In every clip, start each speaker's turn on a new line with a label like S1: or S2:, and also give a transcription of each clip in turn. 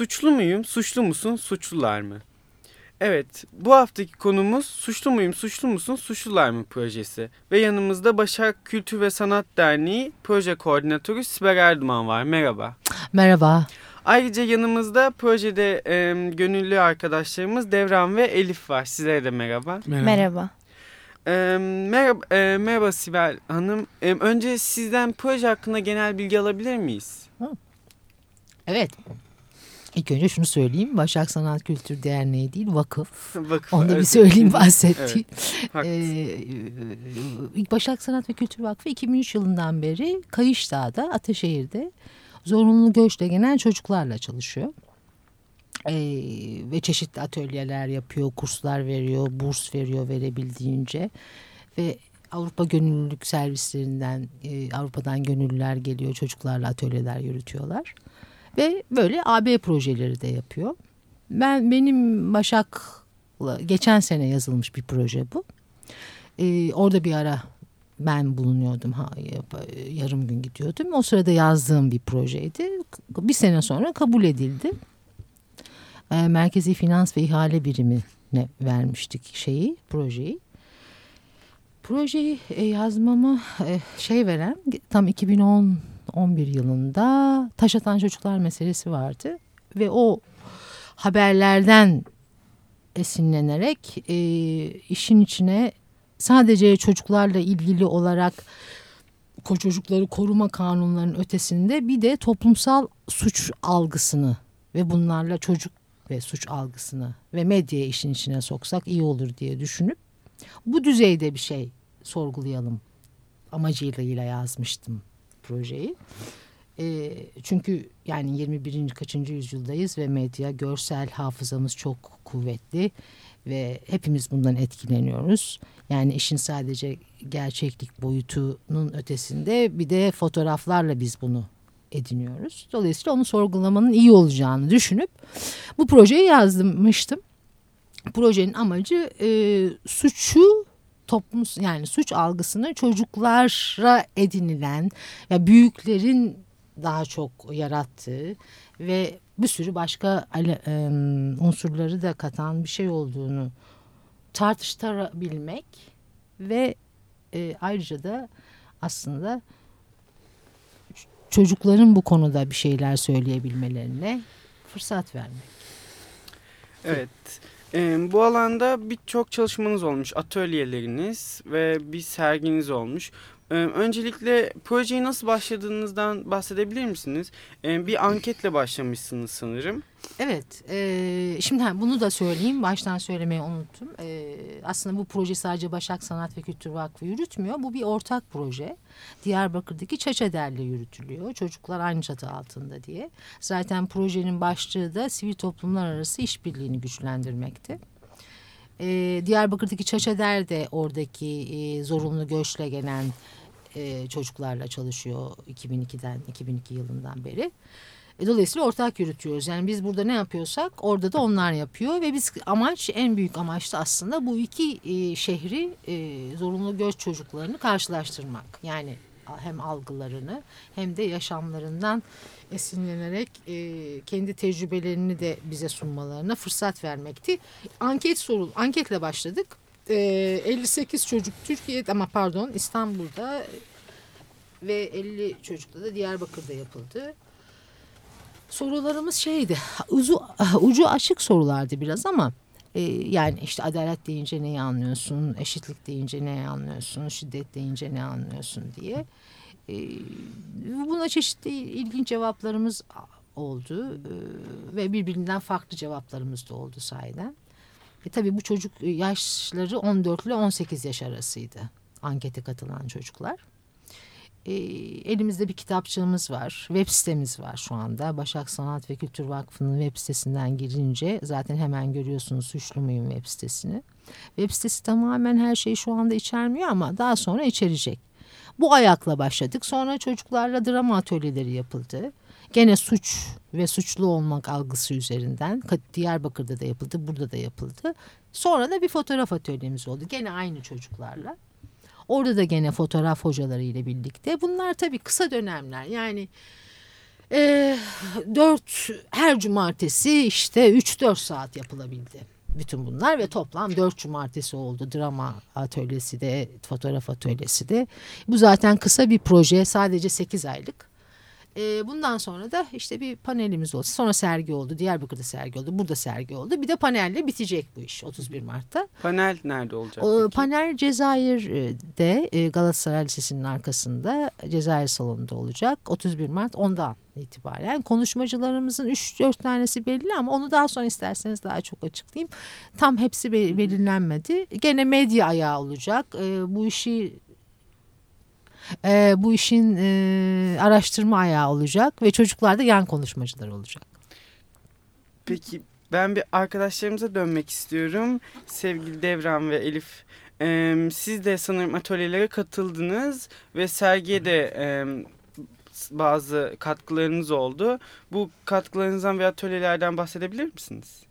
S1: suçlu muyum, suçlu musun, suçlular mı? Evet, bu haftaki konumuz Suçlu muyum, suçlu musun, suçlular mı projesi. Ve yanımızda Başak Kültür ve Sanat Derneği proje koordinatörü Sibel Erduman var. Merhaba.
S2: Merhaba.
S1: Ayrıca yanımızda projede e, gönüllü arkadaşlarımız Devran ve Elif var. Sizlere de merhaba.
S3: Merhaba. merhaba.
S1: E, merhaba, e, merhaba Sibel Hanım. E, önce sizden proje hakkında genel bilgi alabilir miyiz?
S2: Evet. İlk önce şunu söyleyeyim. Başak Sanat Kültür Derneği değil vakıf. vakıf Onu da bir söyleyeyim bahsettiğim. Evet, ee, Başak Sanat ve Kültür Vakfı 2003 yılından beri Kayışdağ'da, Ataşehir'de zorunlu göçle gelen çocuklarla çalışıyor. Ee, ve çeşitli atölyeler yapıyor, kurslar veriyor, burs veriyor verebildiğince. Ve Avrupa Gönüllülük Servislerinden, e, Avrupa'dan gönüllüler geliyor, çocuklarla atölyeler yürütüyorlar. Ve böyle AB projeleri de yapıyor. Ben benim Başak'la geçen sene yazılmış bir proje bu. Ee, orada bir ara ben bulunuyordum. Ha, yarım gün gidiyordum. O sırada yazdığım bir projeydi. Bir sene sonra kabul edildi. Ee, Merkezi Finans ve İhale Birimine vermiştik şeyi, projeyi. Projeyi e, yazmamı e, şey veren tam 2010 11 yılında taş atan çocuklar meselesi vardı ve o haberlerden esinlenerek e, işin içine sadece çocuklarla ilgili olarak çocukları koruma kanunlarının ötesinde bir de toplumsal suç algısını ve bunlarla çocuk ve suç algısını ve medya işin içine soksak iyi olur diye düşünüp bu düzeyde bir şey sorgulayalım amacıyla yazmıştım projeyi. E, çünkü yani 21. kaçıncı yüzyıldayız ve medya görsel hafızamız çok kuvvetli ve hepimiz bundan etkileniyoruz. Yani işin sadece gerçeklik boyutunun ötesinde bir de fotoğraflarla biz bunu ediniyoruz. Dolayısıyla onu sorgulamanın iyi olacağını düşünüp bu projeyi yazmıştım. Projenin amacı e, suçu toplum yani suç algısını çocuklara edinilen ya büyüklerin daha çok yarattığı ve bir sürü başka unsurları da katan bir şey olduğunu tartıştırabilmek ve e, ayrıca da aslında çocukların bu konuda bir şeyler söyleyebilmelerine fırsat vermek.
S1: Evet. Bu alanda birçok çalışmanız olmuş, atölyeleriniz ve bir serginiz olmuş. E, öncelikle projeyi nasıl başladığınızdan bahsedebilir misiniz? E, bir anketle başlamışsınız sanırım.
S2: Evet, e, şimdi bunu da söyleyeyim. Baştan söylemeyi unuttum. Aslında bu proje sadece Başak Sanat ve Kültür Vakfı yürütmüyor. Bu bir ortak proje. Diyarbakır'daki Çaçader'le yürütülüyor. Çocuklar aynı çatı altında diye. Zaten projenin başlığı da sivil toplumlar arası işbirliğini güçlendirmekti. E, Diyarbakır'daki Çaçader de oradaki e, zorunlu göçle gelen e, çocuklarla çalışıyor 2002'den 2002 yılından beri. E, dolayısıyla ortak yürütüyoruz. Yani biz burada ne yapıyorsak orada da onlar yapıyor ve biz amaç en büyük amaç da aslında bu iki e, şehri e, zorunlu göç çocuklarını karşılaştırmak. Yani hem algılarını hem de yaşamlarından esinlenerek e, kendi tecrübelerini de bize sunmalarına fırsat vermekti. Anket soru, anketle başladık. E, 58 çocuk Türkiye'de ama pardon İstanbul'da ve 50 çocukla da Diyarbakır'da yapıldı. Sorularımız şeydi ucu, ucu açık sorulardı biraz ama e, yani işte adalet deyince neyi anlıyorsun, eşitlik deyince neyi anlıyorsun, şiddet deyince ne anlıyorsun diye. E, buna çeşitli ilginç cevaplarımız oldu e, ve birbirinden farklı cevaplarımız da oldu sahiden. E, tabii bu çocuk yaşları 14 ile 18 yaş arasıydı ankete katılan çocuklar. E, elimizde bir kitapçığımız var. Web sitemiz var şu anda. Başak Sanat ve Kültür Vakfı'nın web sitesinden girince zaten hemen görüyorsunuz Suçlu Muyum web sitesini. Web sitesi tamamen her şeyi şu anda içermiyor ama daha sonra içerecek. Bu ayakla başladık. Sonra çocuklarla drama atölyeleri yapıldı. Gene suç ve suçlu olmak algısı üzerinden Diyarbakır'da da yapıldı, burada da yapıldı. Sonra da bir fotoğraf atölyemiz oldu. Gene aynı çocuklarla. Orada da gene fotoğraf hocaları ile birlikte. Bunlar tabii kısa dönemler. Yani E, dört her cumartesi işte 3-4 saat yapılabildi bütün bunlar ve toplam dört cumartesi oldu. Drama atölyesi de, fotoğraf atölyesi de. Bu zaten kısa bir proje, sadece sekiz aylık. E, bundan sonra da işte bir panelimiz oldu. Sonra sergi oldu. Diyarbakır'da sergi oldu. Burada sergi oldu. Bir de panelle bitecek bu iş 31 Mart'ta.
S1: Panel nerede olacak?
S2: O, panel Cezayir'de e, Galatasaray Lisesi'nin arkasında Cezayir salonunda olacak. 31 Mart ondan itibaren. Konuşmacılarımızın 3-4 tanesi belli ama onu daha sonra isterseniz daha çok açıklayayım. Tam hepsi belirlenmedi. Gene medya ayağı olacak. E, bu işi e, bu işin e, araştırma ayağı olacak ve çocuklarda yan konuşmacılar olacak.
S1: Peki ben bir arkadaşlarımıza dönmek istiyorum. Sevgili Devran ve Elif. E, siz de sanırım atölyelere katıldınız ve sergiye de e, bazı katkılarınız oldu. Bu katkılarınızdan ve atölyelerden bahsedebilir misiniz?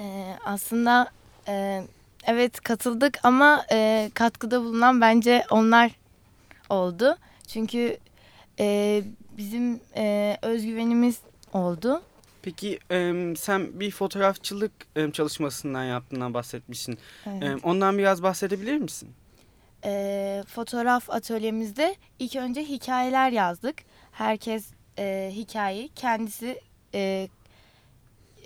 S3: Ee, aslında e, evet katıldık ama e, katkıda bulunan bence onlar oldu. Çünkü e, bizim e, özgüvenimiz oldu.
S1: Peki e, sen bir fotoğrafçılık e, çalışmasından yaptığından bahsetmişsin. Evet. E, ondan biraz bahsedebilir misin?
S3: E, fotoğraf atölyemizde ilk önce hikayeler yazdık. Herkes e, hikayeyi kendisi e,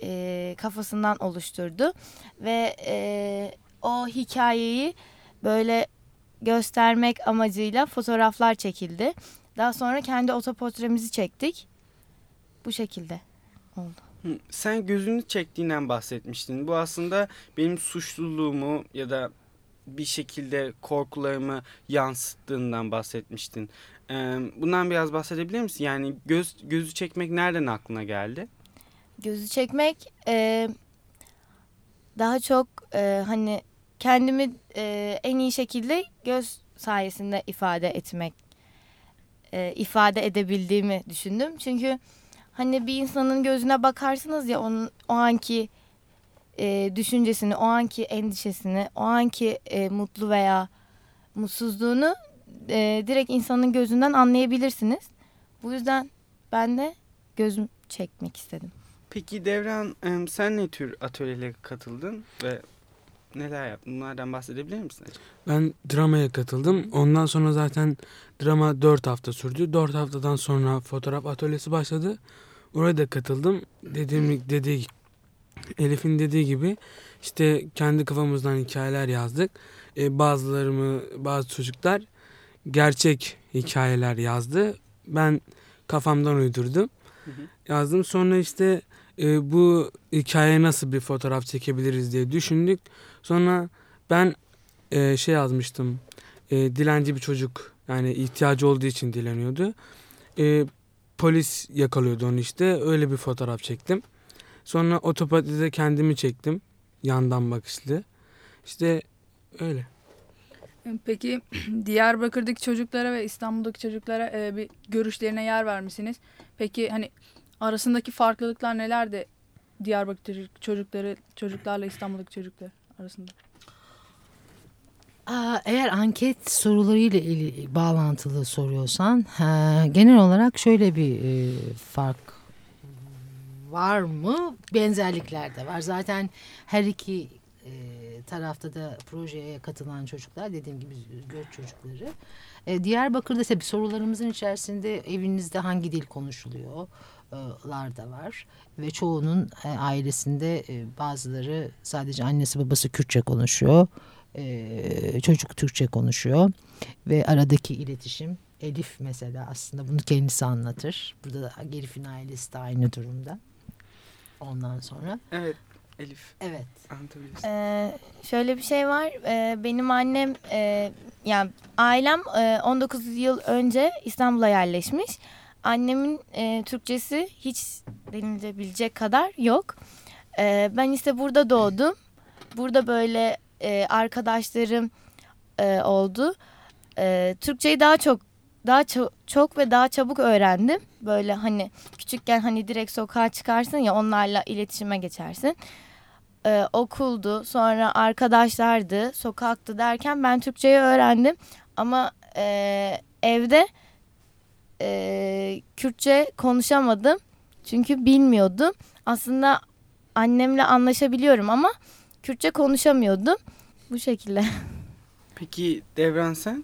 S3: e, kafasından oluşturdu. Ve e, o hikayeyi böyle göstermek amacıyla fotoğraflar çekildi. Daha sonra kendi otoportremizi çektik. Bu şekilde oldu.
S1: Sen gözünü çektiğinden bahsetmiştin. Bu aslında benim suçluluğumu ya da bir şekilde korkularımı yansıttığından bahsetmiştin. Bundan biraz bahsedebilir misin? Yani göz gözü çekmek nereden aklına geldi?
S3: Gözü çekmek e, daha çok e, hani kendimi e, en iyi şekilde göz sayesinde ifade etmek, e, ifade edebildiğimi düşündüm. Çünkü hani bir insanın gözüne bakarsınız ya onun o anki e, düşüncesini, o anki endişesini, o anki e, mutlu veya mutsuzluğunu e, direkt insanın gözünden anlayabilirsiniz. Bu yüzden ben de gözüm çekmek istedim.
S1: Peki Devran sen ne tür atölyelere katıldın ve neler yaptın? Bunlardan bahsedebilir misin acaba?
S4: Ben dramaya katıldım. Ondan sonra zaten drama 4 hafta sürdü. 4 haftadan sonra fotoğraf atölyesi başladı. Oraya da katıldım. Dediğim dediği Elif'in dediği gibi işte kendi kafamızdan hikayeler yazdık. Ee, bazılarımı bazı çocuklar gerçek hikayeler yazdı. Ben kafamdan uydurdum. Hı hı. Yazdım. Sonra işte e, bu hikayeye nasıl bir fotoğraf çekebiliriz diye düşündük. Sonra ben e, şey yazmıştım. E, dilenci bir çocuk yani ihtiyacı olduğu için dileniyordu. E, polis yakalıyordu onu işte. Öyle bir fotoğraf çektim. Sonra otopatide kendimi çektim. Yandan bakışlı. İşte öyle.
S5: Peki Diyarbakır'daki çocuklara ve İstanbul'daki çocuklara e, bir görüşlerine yer vermişsiniz. Peki hani arasındaki farklılıklar nelerdi Diyarbakır çocukları çocuklarla İstanbul'daki çocuklar arasında?
S2: Eğer anket sorularıyla bağlantılı soruyorsan genel olarak şöyle bir e, fark var mı? Benzerlikler de var. Zaten her iki e, tarafta da projeye katılan çocuklar dediğim gibi göç çocukları. E, Diyarbakır'da tabii sorularımızın içerisinde evinizde hangi dil konuşuluyor? lar da var ve çoğunun e, ailesinde e, bazıları sadece annesi babası Kürtçe konuşuyor. E, çocuk Türkçe konuşuyor ve aradaki iletişim Elif mesela aslında bunu kendisi anlatır. Burada da Elif'in ailesi de aynı durumda. Ondan sonra.
S1: Evet Elif.
S2: Evet.
S3: Ee, şöyle bir şey var. Ee, benim annem e, yani ailem e, 19 yıl önce İstanbul'a yerleşmiş. Annemin e, Türkçesi hiç denilebilecek kadar yok. E, ben ise burada doğdum. Burada böyle e, arkadaşlarım e, oldu. E, Türkçeyi daha çok daha çok, çok ve daha çabuk öğrendim. Böyle hani küçükken hani direkt sokağa çıkarsın ya onlarla iletişime geçersin. Ee, okuldu sonra arkadaşlardı sokaktı derken ben Türkçeyi öğrendim. Ama e, evde e, Kürtçe konuşamadım. Çünkü bilmiyordum. Aslında annemle anlaşabiliyorum ama Kürtçe konuşamıyordum. Bu şekilde.
S1: Peki Devran sen?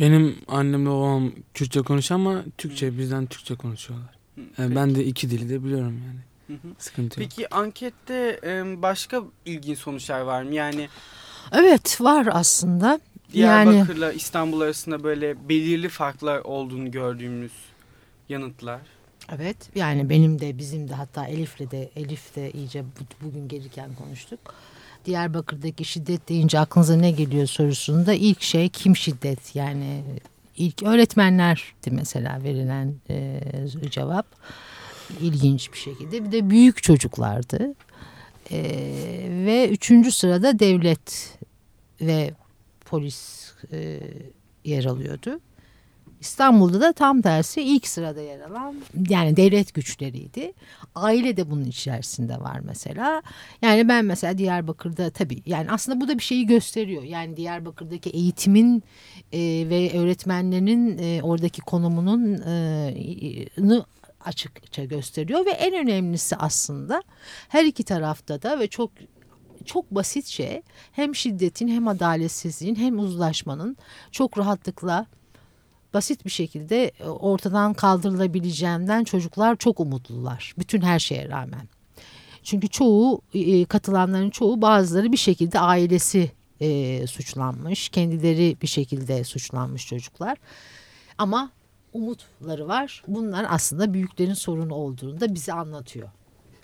S4: Benim annemle babam Kürtçe konuşuyor ama Türkçe bizden Türkçe konuşuyorlar. Yani ben de iki dili de biliyorum yani.
S1: Hı hı.
S4: Sıkıntı yok.
S1: Peki ankette e, başka ilginç sonuçlar var mı? Yani
S2: Evet var aslında. Yani
S1: Diyarbakır'la İstanbul arasında böyle belirli farklar olduğunu gördüğümüz yanıtlar.
S2: evet yani benim de bizim de hatta Elif'le de Elif de iyice bu- bugün gelirken konuştuk. Diyarbakır'daki şiddet deyince aklınıza ne geliyor sorusunda ilk şey kim şiddet yani ilk öğretmenlerdi mesela verilen e, cevap ilginç bir şekilde bir de büyük çocuklardı E, ve üçüncü sırada devlet ve polis e, yer alıyordu. İstanbul'da da tam tersi ilk sırada yer alan yani devlet güçleriydi. Aile de bunun içerisinde var mesela. Yani ben mesela Diyarbakır'da tabii yani aslında bu da bir şeyi gösteriyor. Yani Diyarbakır'daki eğitimin e, ve öğretmenlerin e, oradaki konumunun e, açıkça gösteriyor ve en önemlisi aslında her iki tarafta da ve çok çok basitçe hem şiddetin hem adaletsizliğin hem uzlaşmanın çok rahatlıkla basit bir şekilde e, ortadan kaldırılabileceğinden çocuklar çok umutlular. Bütün her şeye rağmen. Çünkü çoğu e, katılanların çoğu bazıları bir şekilde ailesi e, suçlanmış. Kendileri bir şekilde suçlanmış çocuklar. Ama umutları var. Bunlar aslında büyüklerin sorunu olduğunu da bize anlatıyor.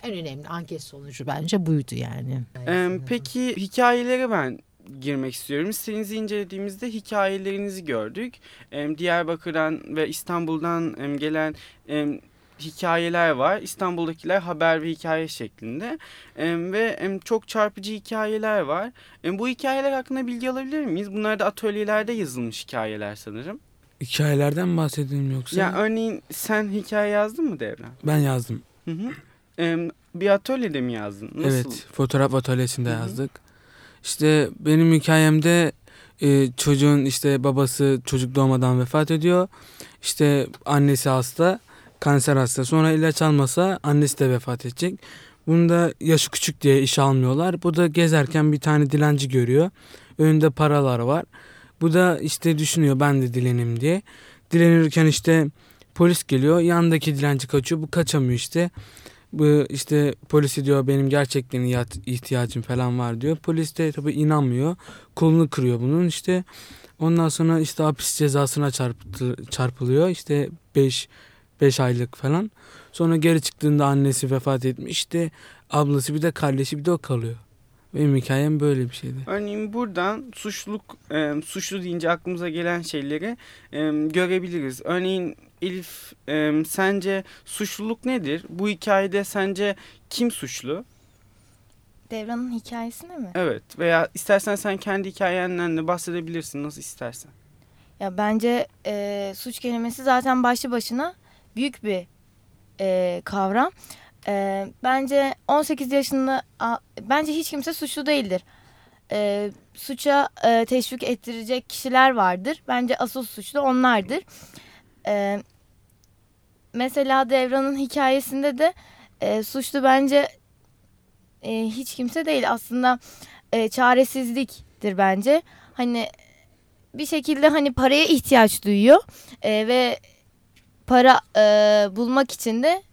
S2: En önemli anket sonucu bence buydu yani.
S1: Ee, peki hikayelere ben girmek istiyorum. Sitenizi incelediğimizde hikayelerinizi gördük. Ee, Diyarbakır'dan ve İstanbul'dan em, gelen em, hikayeler var. İstanbul'dakiler haber ve hikaye şeklinde. Em, ve em, çok çarpıcı hikayeler var. Em, bu hikayeler hakkında bilgi alabilir miyiz? Bunlar da atölyelerde yazılmış hikayeler sanırım.
S4: Hikayelerden bahsedelim yoksa?
S1: Ya örneğin sen hikaye yazdın mı Devran?
S4: ben yazdım.
S1: Hı hı. Bir atölyede mi yazdın? Nasıl?
S4: Evet, fotoğraf atölyesinde
S1: Hı hı.
S4: yazdık. İşte benim hikayemde e, çocuğun işte babası çocuk doğmadan vefat ediyor. İşte annesi hasta, kanser hasta. Sonra ilaç almasa annesi de vefat edecek. Bunu da yaşı küçük diye işe almıyorlar. Bu da gezerken bir tane dilenci görüyor. Önünde paralar var. Bu da işte düşünüyor ben de dilenim diye. Dilenirken işte polis geliyor. Yanındaki dilenci kaçıyor. Bu kaçamıyor işte. Bu işte polisi diyor benim gerçekten ihtiyacım falan var diyor. Polis de tabii inanmıyor. Kolunu kırıyor bunun işte. Ondan sonra işte hapis cezasına çarpılıyor. İşte 5 5 aylık falan. Sonra geri çıktığında annesi vefat etmiş. İşte ablası bir de kardeşi bir de o kalıyor. Benim hikayem böyle bir şeydi.
S1: Örneğin buradan suçluluk, e, suçlu deyince aklımıza gelen şeyleri e, görebiliriz. Örneğin Elif e, sence suçluluk nedir? Bu hikayede sence kim suçlu?
S3: Devran'ın hikayesine mi?
S1: Evet veya istersen sen kendi hikayenden de bahsedebilirsin nasıl istersen.
S3: Ya bence e, suç kelimesi zaten başlı başına büyük bir e, kavram. E, bence 18 yaşında a, bence hiç kimse suçlu değildir. E, suça e, teşvik ettirecek kişiler vardır. Bence asıl suçlu onlardır. E, mesela Devran'ın hikayesinde de e, suçlu bence e, hiç kimse değil. Aslında e, çaresizliktir bence. Hani bir şekilde hani paraya ihtiyaç duyuyor e, ve para e, bulmak için de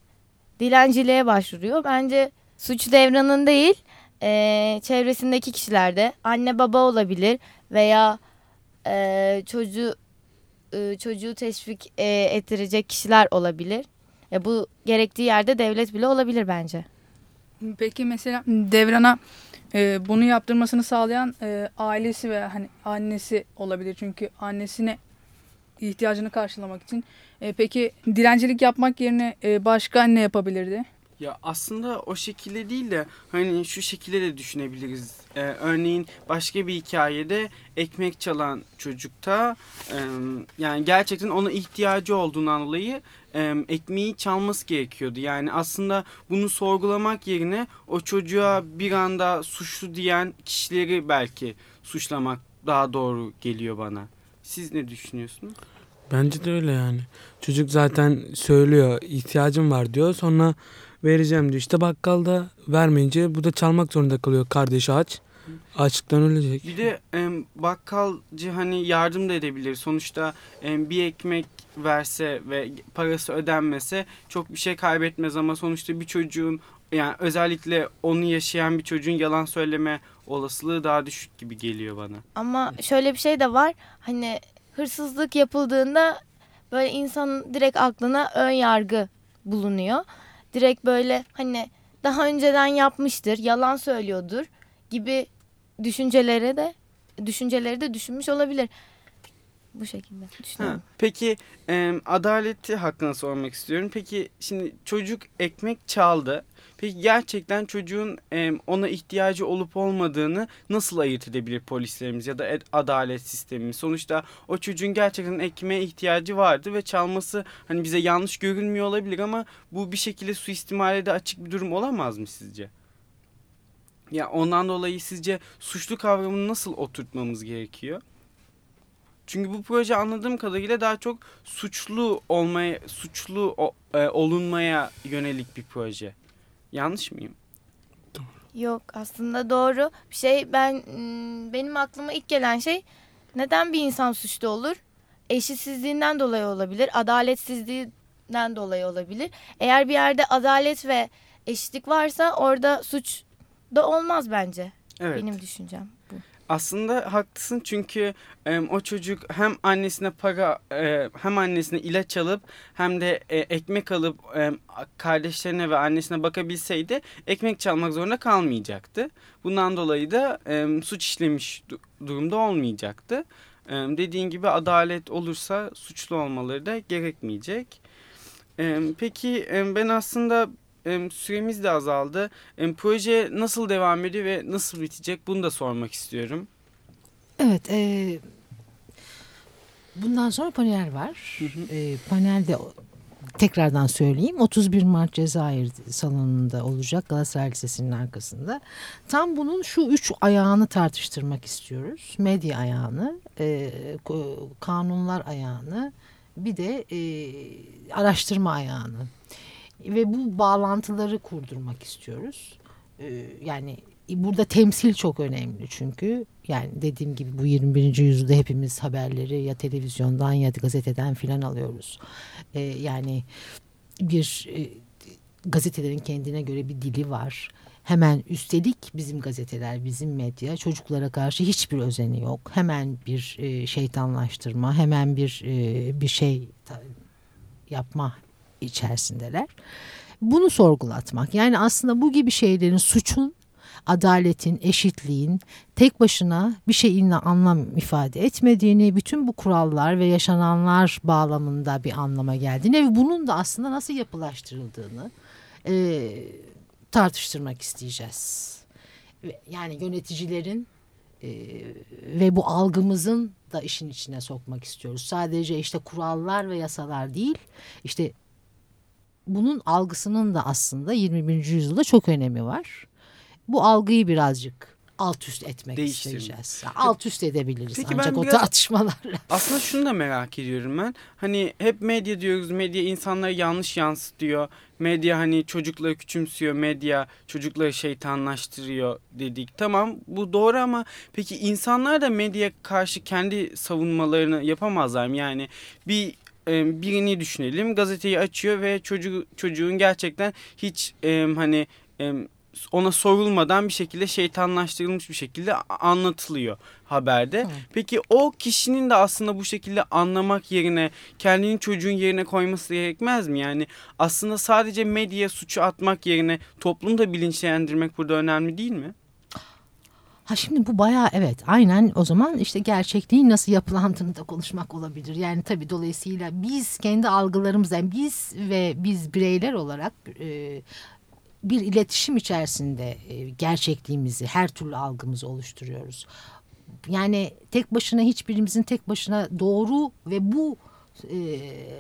S3: dilenciliğe başvuruyor. Bence suç devranın değil e, çevresindeki kişilerde anne baba olabilir veya e, çocuğu e, çocuğu teşvik e, ettirecek kişiler olabilir. E, bu gerektiği yerde devlet bile olabilir bence.
S5: Peki mesela Devran'a e, bunu yaptırmasını sağlayan e, ailesi ve hani annesi olabilir. Çünkü annesine ihtiyacını karşılamak için. E, peki dilencilik yapmak yerine e, başka ne yapabilirdi?
S1: Ya aslında o şekilde değil de hani şu şekilde de düşünebiliriz. Ee, örneğin başka bir hikayede ekmek çalan çocukta e, yani gerçekten ona ihtiyacı olduğundan dolayı e, ekmeği çalması gerekiyordu. Yani aslında bunu sorgulamak yerine o çocuğa bir anda suçlu diyen kişileri belki suçlamak daha doğru geliyor bana. Siz ne düşünüyorsunuz?
S4: Bence de öyle yani. Çocuk zaten söylüyor ihtiyacım var diyor. Sonra vereceğim diyor. İşte bakkalda vermeyince bu da çalmak zorunda kalıyor. Kardeşi aç. Açlıktan ölecek.
S1: Bir de e, bakkalcı hani yardım da edebilir. Sonuçta e, bir ekmek verse ve parası ödenmese çok bir şey kaybetmez ama sonuçta bir çocuğun yani özellikle onu yaşayan bir çocuğun yalan söyleme olasılığı daha düşük gibi geliyor bana.
S3: Ama şöyle bir şey de var. Hani hırsızlık yapıldığında böyle insanın direkt aklına ön yargı bulunuyor. Direkt böyle hani daha önceden yapmıştır, yalan söylüyordur gibi düşüncelere de düşünceleri de düşünmüş olabilir. Bu şekilde düşünüyorum.
S1: Ha, peki e, adaleti hakkında sormak istiyorum. Peki şimdi çocuk ekmek çaldı. Peki gerçekten çocuğun ona ihtiyacı olup olmadığını nasıl ayırt edebilir polislerimiz ya da adalet sistemimiz? Sonuçta o çocuğun gerçekten ekmeğe ihtiyacı vardı ve çalması hani bize yanlış görünmüyor olabilir ama bu bir şekilde suistimale de açık bir durum olamaz mı sizce? Ya ondan dolayı sizce suçlu kavramını nasıl oturtmamız gerekiyor? Çünkü bu proje anladığım kadarıyla daha çok suçlu olmaya, suçlu olunmaya yönelik bir proje. Yanlış mıyım?
S3: Yok aslında doğru. Bir şey ben benim aklıma ilk gelen şey neden bir insan suçlu olur? Eşitsizliğinden dolayı olabilir, adaletsizliğinden dolayı olabilir. Eğer bir yerde adalet ve eşitlik varsa orada suç da olmaz bence. Evet. Benim düşüncem.
S1: Aslında haklısın çünkü e, o çocuk hem annesine para e, hem annesine ilaç alıp hem de e, ekmek alıp e, kardeşlerine ve annesine bakabilseydi ekmek çalmak zorunda kalmayacaktı. Bundan dolayı da e, suç işlemiş durumda olmayacaktı. E, dediğin gibi adalet olursa suçlu olmaları da gerekmeyecek. E, peki e, ben aslında süremiz de azaldı. Proje nasıl devam ediyor ve nasıl bitecek bunu da sormak istiyorum.
S2: Evet. E, bundan sonra panel var. Hı hı. E, panelde tekrardan söyleyeyim 31 Mart Cezayir salonunda olacak Galatasaray Lisesi'nin arkasında. Tam bunun şu üç ayağını tartıştırmak istiyoruz. Medya ayağını, e, kanunlar ayağını bir de e, araştırma ayağını ve bu bağlantıları kurdurmak istiyoruz. Ee, yani burada temsil çok önemli çünkü yani dediğim gibi bu 21. yüzyılda hepimiz haberleri ya televizyondan ya gazeteden filan alıyoruz. Ee, yani bir e, gazetelerin kendine göre bir dili var. Hemen üstelik bizim gazeteler, bizim medya çocuklara karşı hiçbir özeni yok. Hemen bir e, şeytanlaştırma, hemen bir e, bir şey yapma içerisindeler. Bunu sorgulatmak yani aslında bu gibi şeylerin suçun adaletin, eşitliğin tek başına bir şeyinle anlam ifade etmediğini, bütün bu kurallar ve yaşananlar bağlamında bir anlama geldiğini ve bunun da aslında nasıl yapılaştırıldığını e, tartıştırmak isteyeceğiz. Yani yöneticilerin e, ve bu algımızın da işin içine sokmak istiyoruz. Sadece işte kurallar ve yasalar değil, işte bunun algısının da aslında 21. yüzyılda çok önemi var. Bu algıyı birazcık alt üst etmek isteyeceğiz. alt üst edebiliriz Peki ancak o tartışmalarla.
S1: Aslında şunu da merak ediyorum ben. Hani hep medya diyoruz. Medya insanları yanlış yansıtıyor. Medya hani çocukları küçümsüyor. Medya çocukları şeytanlaştırıyor dedik. Tamam bu doğru ama peki insanlar da medya karşı kendi savunmalarını yapamazlar mı? Yani bir e, birini düşünelim. Gazeteyi açıyor ve çocuğu, çocuğun gerçekten hiç e, hani e, ona sorulmadan bir şekilde şeytanlaştırılmış bir şekilde anlatılıyor haberde. Hı. Peki o kişinin de aslında bu şekilde anlamak yerine kendini çocuğun yerine koyması gerekmez mi? Yani aslında sadece medyaya suçu atmak yerine toplumu da bilinçlendirmek burada önemli değil mi?
S2: Ha şimdi bu bayağı evet aynen o zaman işte gerçekliğin nasıl yapılandığını da konuşmak olabilir. Yani tabii dolayısıyla biz kendi algılarımızdan yani biz ve biz bireyler olarak e, bir iletişim içerisinde e, gerçekliğimizi her türlü algımızı oluşturuyoruz. Yani tek başına hiçbirimizin tek başına doğru ve bu e,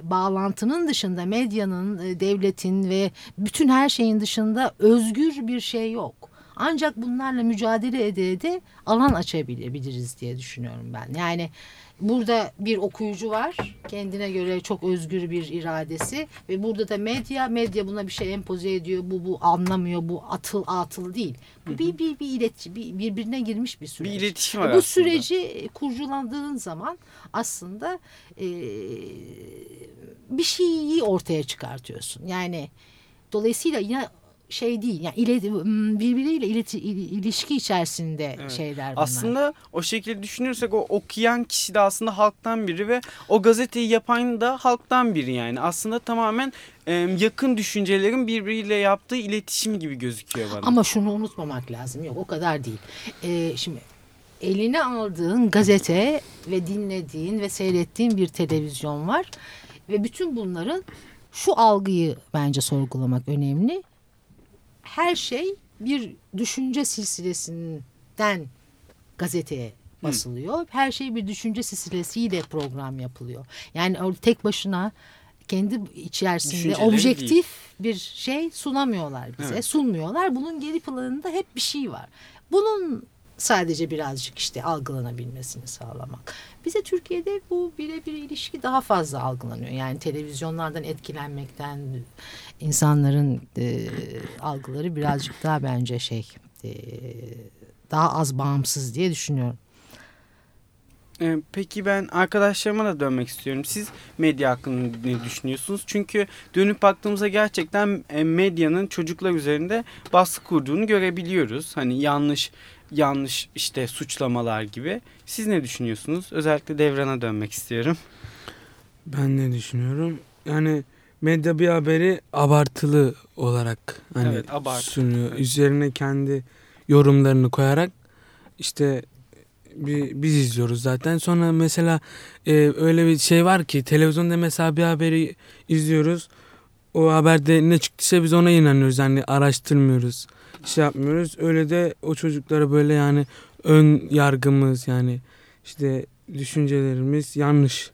S2: bağlantının dışında medyanın, e, devletin ve bütün her şeyin dışında özgür bir şey yok Ancak bunlarla mücadele ede ede alan açabiliriz diye düşünüyorum ben. Yani burada bir okuyucu var. Kendine göre çok özgür bir iradesi ve burada da medya medya buna bir şey empoze ediyor. Bu bu anlamıyor. Bu atıl atıl değil. Bu bir bir bir iletişim bir, birbirine girmiş bir süreç.
S1: Bir iletişim var
S2: Bu
S1: aslında.
S2: süreci kurculandığın zaman aslında e, bir şeyi ortaya çıkartıyorsun. Yani dolayısıyla yine şey değil yani ile, birbiriyle ileti, ilişki içerisinde evet. şeyler bunlar.
S1: Aslında o şekilde düşünürsek o okuyan kişi de aslında halktan biri ve o gazeteyi yapan da halktan biri yani. Aslında tamamen e, yakın düşüncelerin birbiriyle yaptığı iletişim gibi gözüküyor bana.
S2: Ama şunu unutmamak lazım. Yok o kadar değil. E, şimdi eline aldığın gazete ve dinlediğin ve seyrettiğin bir televizyon var. Ve bütün bunların şu algıyı bence sorgulamak önemli her şey bir düşünce silsilesinden gazeteye basılıyor. Her şey bir düşünce silsilesiyle program yapılıyor. Yani tek başına kendi içerisinde objektif değil. bir şey sunamıyorlar bize. Evet. Sunmuyorlar. Bunun geri planında hep bir şey var. Bunun sadece birazcık işte algılanabilmesini sağlamak. Bize Türkiye'de bu birebir ilişki daha fazla algılanıyor. Yani televizyonlardan etkilenmekten insanların e, algıları birazcık daha bence şey e, daha az bağımsız diye düşünüyorum.
S1: E, peki ben arkadaşlarıma da dönmek istiyorum. Siz medya hakkında ne düşünüyorsunuz? Çünkü dönüp baktığımızda gerçekten e, medyanın çocuklar üzerinde baskı kurduğunu görebiliyoruz. Hani yanlış yanlış işte suçlamalar gibi. Siz ne düşünüyorsunuz? Özellikle Devran'a dönmek istiyorum.
S4: Ben ne düşünüyorum? Yani medya bir haberi abartılı olarak hani evet, abart. sunuyor. Evet. Üzerine kendi yorumlarını koyarak işte biz izliyoruz zaten. Sonra mesela e, öyle bir şey var ki televizyonda mesela bir haberi izliyoruz. O haberde ne çıktıysa biz ona inanıyoruz. Yani araştırmıyoruz. Şey yapmıyoruz. Öyle de o çocuklara böyle yani ön yargımız yani işte düşüncelerimiz yanlış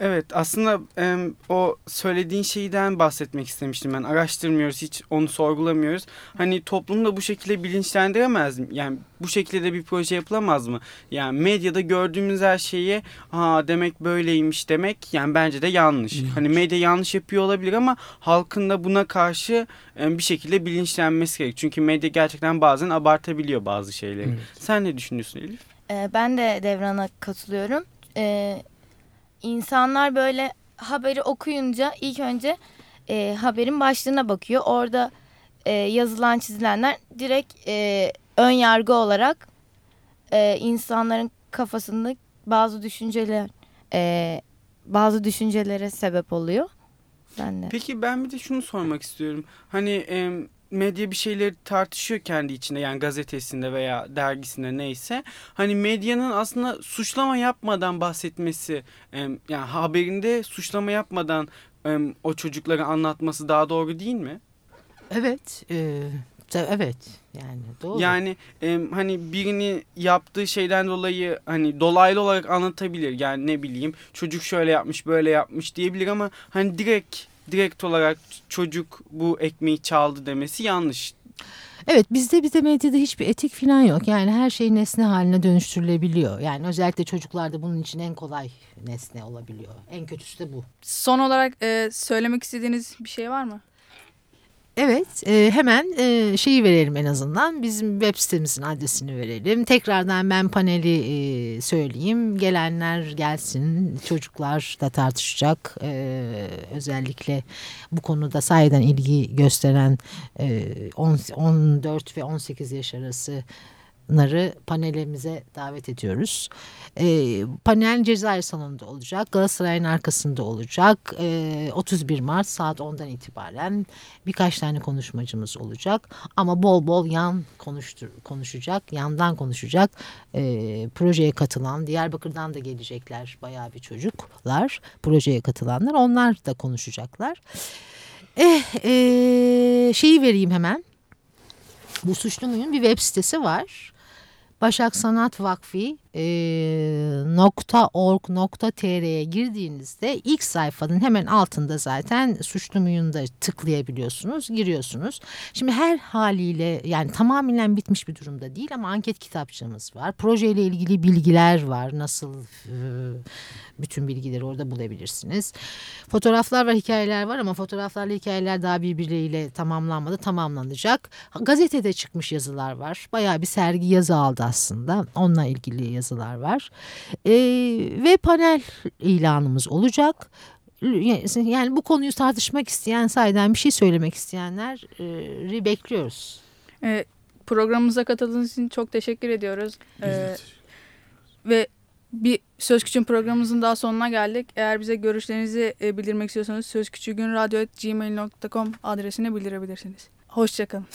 S1: evet aslında e, o söylediğin şeyden bahsetmek istemiştim ben. Araştırmıyoruz hiç onu sorgulamıyoruz. Hani toplumda bu şekilde bilinçlendiremez mi? Yani bu şekilde de bir proje yapılamaz mı? Yani medyada gördüğümüz her şeyi ha demek böyleymiş demek yani bence de yanlış. yanlış. Hani medya yanlış yapıyor olabilir ama halkın da buna karşı e, bir şekilde bilinçlenmesi gerek. Çünkü medya gerçekten bazen abartabiliyor bazı şeyleri. Evet. Sen ne düşünüyorsun Elif?
S3: Ee, ben de Devran'a katılıyorum. Ee, insanlar böyle haberi okuyunca ilk önce e, haberin başlığına bakıyor. Orada e, yazılan çizilenler direkt e, ön yargı olarak e, insanların kafasında bazı düşünceler e, bazı düşüncelere sebep oluyor. Ben de.
S1: Peki ben bir de şunu sormak istiyorum. Hani e, medya bir şeyleri tartışıyor kendi içinde yani gazetesinde veya dergisinde neyse. Hani medyanın aslında suçlama yapmadan bahsetmesi yani haberinde suçlama yapmadan o çocukları anlatması daha doğru değil mi?
S2: Evet. E, evet. Yani doğru.
S1: Yani e, hani birini yaptığı şeyden dolayı hani dolaylı olarak anlatabilir. Yani ne bileyim çocuk şöyle yapmış böyle yapmış diyebilir ama hani direkt direkt olarak çocuk bu ekmeği çaldı demesi yanlış.
S2: Evet bizde bizde medyada hiçbir etik falan yok. Yani her şey nesne haline dönüştürülebiliyor. Yani özellikle çocuklarda bunun için en kolay nesne olabiliyor. En kötüsü de bu.
S5: Son olarak e, söylemek istediğiniz bir şey var mı?
S2: Evet e, hemen e, şeyi verelim en azından. Bizim web sitemizin adresini verelim. Tekrardan ben paneli e, söyleyeyim. Gelenler gelsin çocuklar da tartışacak. E, özellikle bu konuda sahiden ilgi gösteren e, 10, 14 ve 18 yaş arası Narı panelimize davet ediyoruz. E, panel Cezayir Salonu'nda olacak. Galatasaray'ın arkasında olacak. E, 31 Mart saat 10'dan itibaren birkaç tane konuşmacımız olacak. Ama bol bol yan konuştur, konuşacak. Yandan konuşacak. E, projeye katılan Diyarbakır'dan da gelecekler bayağı bir çocuklar. Projeye katılanlar onlar da konuşacaklar. Eh, e, şeyi vereyim hemen. Bu Suçlu Muyum bir web sitesi var. Başak Sanat Vakfı .org.tr'ye girdiğinizde ilk sayfanın hemen altında zaten suçlu muyunu da tıklayabiliyorsunuz, giriyorsunuz. Şimdi her haliyle yani tamamen bitmiş bir durumda değil ama anket kitapçığımız var. Projeyle ilgili bilgiler var. Nasıl bütün bilgileri orada bulabilirsiniz. Fotoğraflar var, hikayeler var ama fotoğraflarla hikayeler daha birbirleriyle tamamlanmadı, tamamlanacak. Gazetede çıkmış yazılar var. Bayağı bir sergi yazı aldı aslında. Onunla ilgili yazılar var. Ee, ve panel ilanımız olacak. Yani bu konuyu tartışmak isteyen, sayeden bir şey söylemek isteyenleri bekliyoruz.
S5: E, programımıza katıldığınız için çok teşekkür ediyoruz. E, ve bir Söz Küçüğün programımızın daha sonuna geldik. Eğer bize görüşlerinizi e, bildirmek istiyorsanız sözküçüğünradyo.gmail.com adresine bildirebilirsiniz. Hoşçakalın.